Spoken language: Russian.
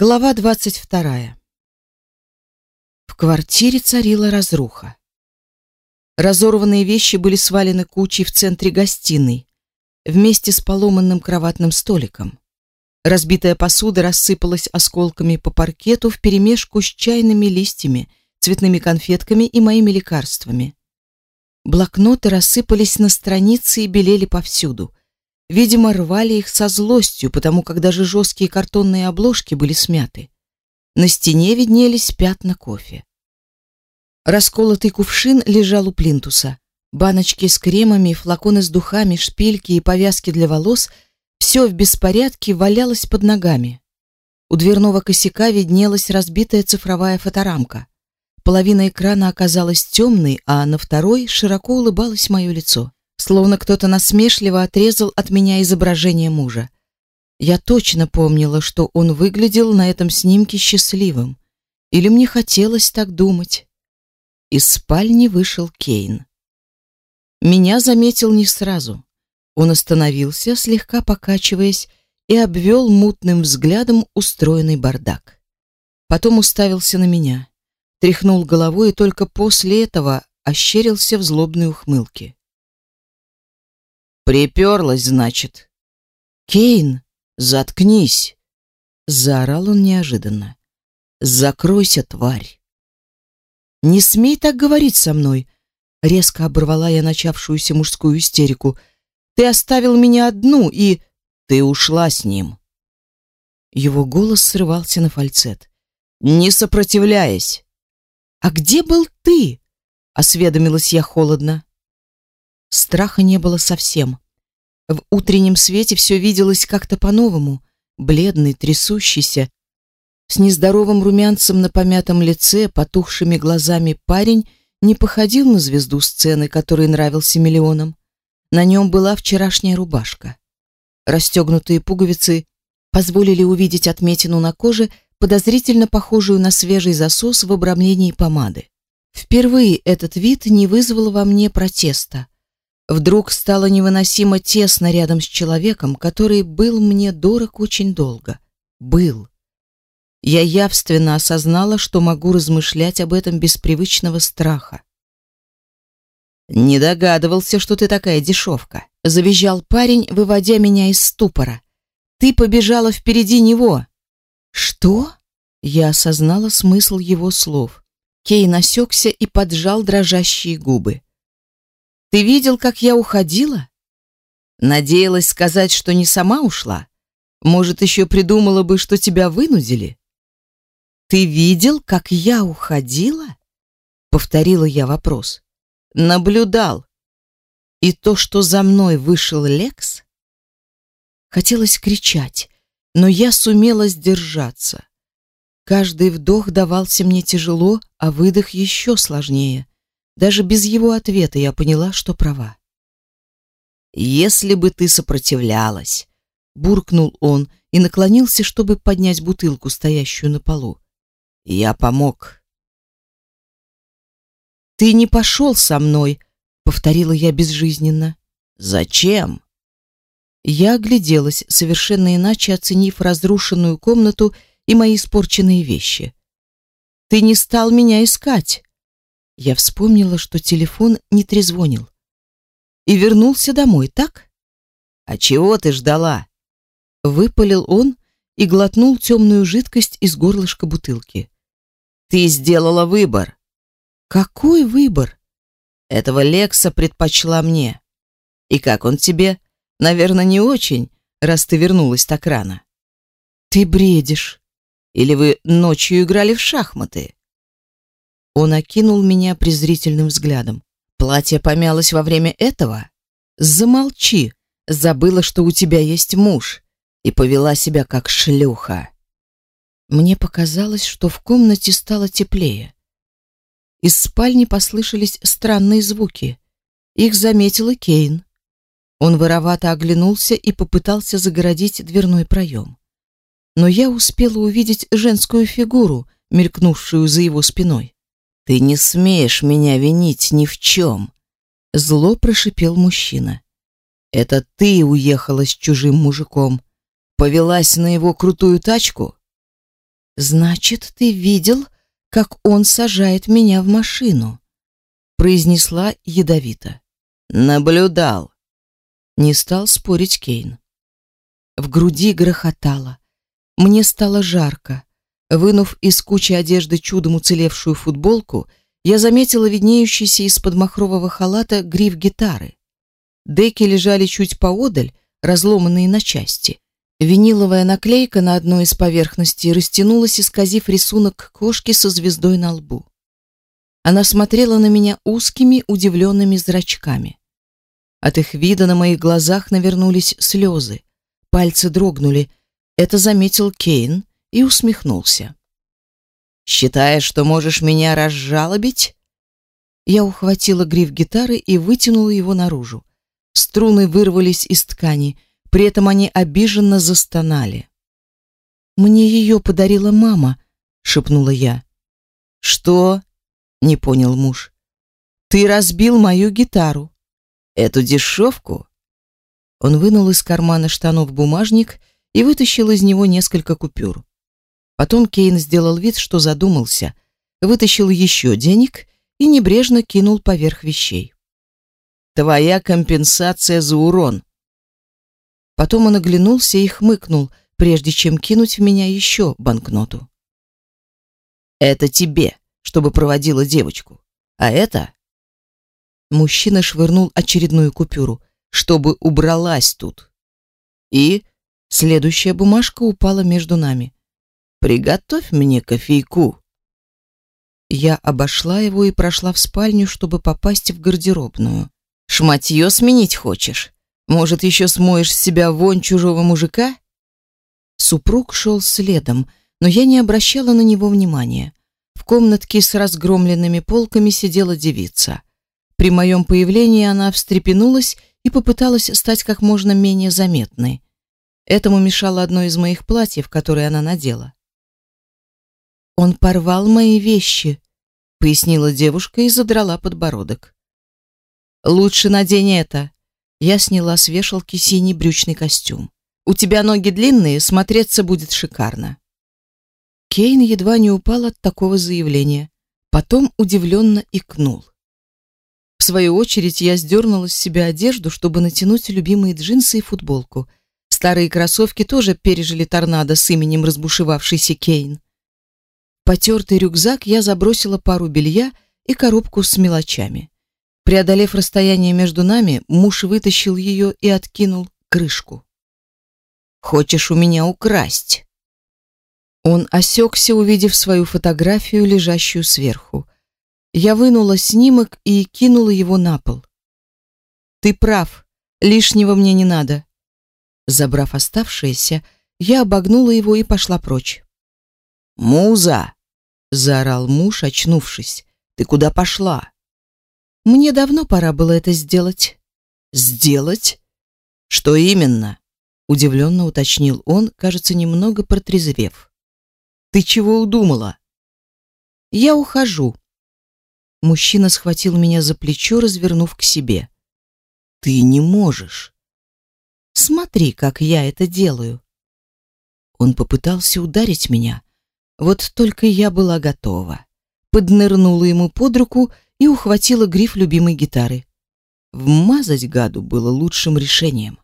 Глава двадцать вторая. В квартире царила разруха. Разорванные вещи были свалены кучей в центре гостиной, вместе с поломанным кроватным столиком. Разбитая посуда рассыпалась осколками по паркету вперемешку с чайными листьями, цветными конфетками и моими лекарствами. Блокноты рассыпались на страницы и белели повсюду. Видимо, рвали их со злостью, потому как даже жесткие картонные обложки были смяты. На стене виднелись пятна кофе. Расколотый кувшин лежал у плинтуса. Баночки с кремами, флаконы с духами, шпильки и повязки для волос — все в беспорядке валялось под ногами. У дверного косяка виднелась разбитая цифровая фоторамка. Половина экрана оказалась темной, а на второй широко улыбалось мое лицо словно кто-то насмешливо отрезал от меня изображение мужа. Я точно помнила, что он выглядел на этом снимке счастливым. Или мне хотелось так думать. Из спальни вышел Кейн. Меня заметил не сразу. Он остановился, слегка покачиваясь, и обвел мутным взглядом устроенный бардак. Потом уставился на меня, тряхнул головой и только после этого ощерился в злобной ухмылке. Приперлась, значит. Кейн, заткнись, заорал он неожиданно. Закройся, тварь. Не смей так говорить со мной, резко оборвала я начавшуюся мужскую истерику. Ты оставил меня одну и ты ушла с ним. Его голос срывался на фальцет. Не сопротивляясь. А где был ты? осведомилась я холодно. Страха не было совсем. В утреннем свете все виделось как-то по-новому, бледный, трясущийся, с нездоровым румянцем на помятом лице, потухшими глазами парень не походил на звезду сцены, который нравился миллионам. На нем была вчерашняя рубашка. Расстегнутые пуговицы позволили увидеть отметину на коже, подозрительно похожую на свежий засос в обрамлении помады. Впервые этот вид не вызвал во мне протеста. Вдруг стало невыносимо тесно рядом с человеком, который был мне дорог очень долго. Был. Я явственно осознала, что могу размышлять об этом без привычного страха. «Не догадывался, что ты такая дешевка», — завизжал парень, выводя меня из ступора. «Ты побежала впереди него». «Что?» — я осознала смысл его слов. Кей насекся и поджал дрожащие губы. Ты видел, как я уходила? Надеялась сказать, что не сама ушла. Может, еще придумала бы, что тебя вынудили. Ты видел, как я уходила? Повторила я вопрос. Наблюдал. И то, что за мной вышел Лекс? Хотелось кричать, но я сумела сдержаться. Каждый вдох давался мне тяжело, а выдох еще сложнее. Даже без его ответа я поняла, что права. «Если бы ты сопротивлялась», — буркнул он и наклонился, чтобы поднять бутылку, стоящую на полу. «Я помог». «Ты не пошел со мной», — повторила я безжизненно. «Зачем?» Я огляделась, совершенно иначе оценив разрушенную комнату и мои испорченные вещи. «Ты не стал меня искать». Я вспомнила, что телефон не трезвонил. И вернулся домой, так? А чего ты ждала? Выпалил он и глотнул темную жидкость из горлышка бутылки. Ты сделала выбор. Какой выбор? Этого Лекса предпочла мне. И как он тебе? Наверное, не очень, раз ты вернулась так рано. Ты бредишь. Или вы ночью играли в шахматы? Он окинул меня презрительным взглядом. Платье помялось во время этого? Замолчи. Забыла, что у тебя есть муж и повела себя как шлюха. Мне показалось, что в комнате стало теплее. Из спальни послышались странные звуки. Их заметил и Кейн. Он воровато оглянулся и попытался загородить дверной проем. Но я успела увидеть женскую фигуру, мелькнувшую за его спиной. Ты не смеешь меня винить ни в чем!» Зло прошипел мужчина. «Это ты уехала с чужим мужиком, повелась на его крутую тачку?» Значит, ты видел, как он сажает меня в машину, произнесла ядовито. Наблюдал. Не стал спорить Кейн. В груди грохотало. Мне стало жарко. Вынув из кучи одежды чудом уцелевшую футболку, я заметила виднеющийся из-под махрового халата гриф гитары. Деки лежали чуть поодаль, разломанные на части. Виниловая наклейка на одной из поверхностей растянулась, исказив рисунок кошки со звездой на лбу. Она смотрела на меня узкими, удивленными зрачками. От их вида на моих глазах навернулись слезы. Пальцы дрогнули. Это заметил Кейн и усмехнулся. «Считаешь, что можешь меня разжалобить?» Я ухватила гриф гитары и вытянула его наружу. Струны вырвались из ткани — при этом они обиженно застонали. «Мне ее подарила мама», — шепнула я. «Что?» — не понял муж. «Ты разбил мою гитару. Эту дешевку?» Он вынул из кармана штанов бумажник и вытащил из него несколько купюр. Потом Кейн сделал вид, что задумался, вытащил еще денег и небрежно кинул поверх вещей. «Твоя компенсация за урон», Потом он оглянулся и хмыкнул, прежде чем кинуть в меня еще банкноту. «Это тебе, чтобы проводила девочку. А это...» Мужчина швырнул очередную купюру, чтобы убралась тут. И следующая бумажка упала между нами. «Приготовь мне кофейку». Я обошла его и прошла в спальню, чтобы попасть в гардеробную. «Шматье сменить хочешь?» Может, еще смоешь с себя вонь чужого мужика? Супруг шел следом, но я не обращала на него внимания. В комнатке с разгромленными полками сидела девица. При моем появлении она встрепенулась и попыталась стать как можно менее заметной. Этому мешало одно из моих платьев, которое она надела. Он порвал мои вещи, пояснила девушка и задрала подбородок. Лучше надень это, я сняла с вешалки синий брючный костюм. У тебя ноги длинные, смотреться будет шикарно. Кейн едва не упал от такого заявления, потом удивленно икнул. В свою очередь я сдернула с себя одежду, чтобы натянуть любимые джинсы и футболку. Старые кроссовки тоже пережили торнадо с именем разбушевавшийся Кейн. Потертый рюкзак я забросила пару белья и коробку с мелочами. Преодолев расстояние между нами, муж вытащил ее и откинул крышку. «Хочешь у меня украсть?» Он осекся, увидев свою фотографию, лежащую сверху. Я вынула снимок и кинула его на пол. «Ты прав, лишнего мне не надо». Забрав оставшееся, я обогнула его и пошла прочь. «Муза!» — заорал муж, очнувшись. «Ты куда пошла?» Мне давно пора было это сделать. Сделать? Что именно? Удивленно уточнил он, кажется, немного протрезвев. Ты чего удумала? Я ухожу. Мужчина схватил меня за плечо, развернув к себе. Ты не можешь. Смотри, как я это делаю. Он попытался ударить меня. Вот только я была готова. Поднырнула ему под руку и ухватила гриф любимой гитары. Вмазать гаду было лучшим решением.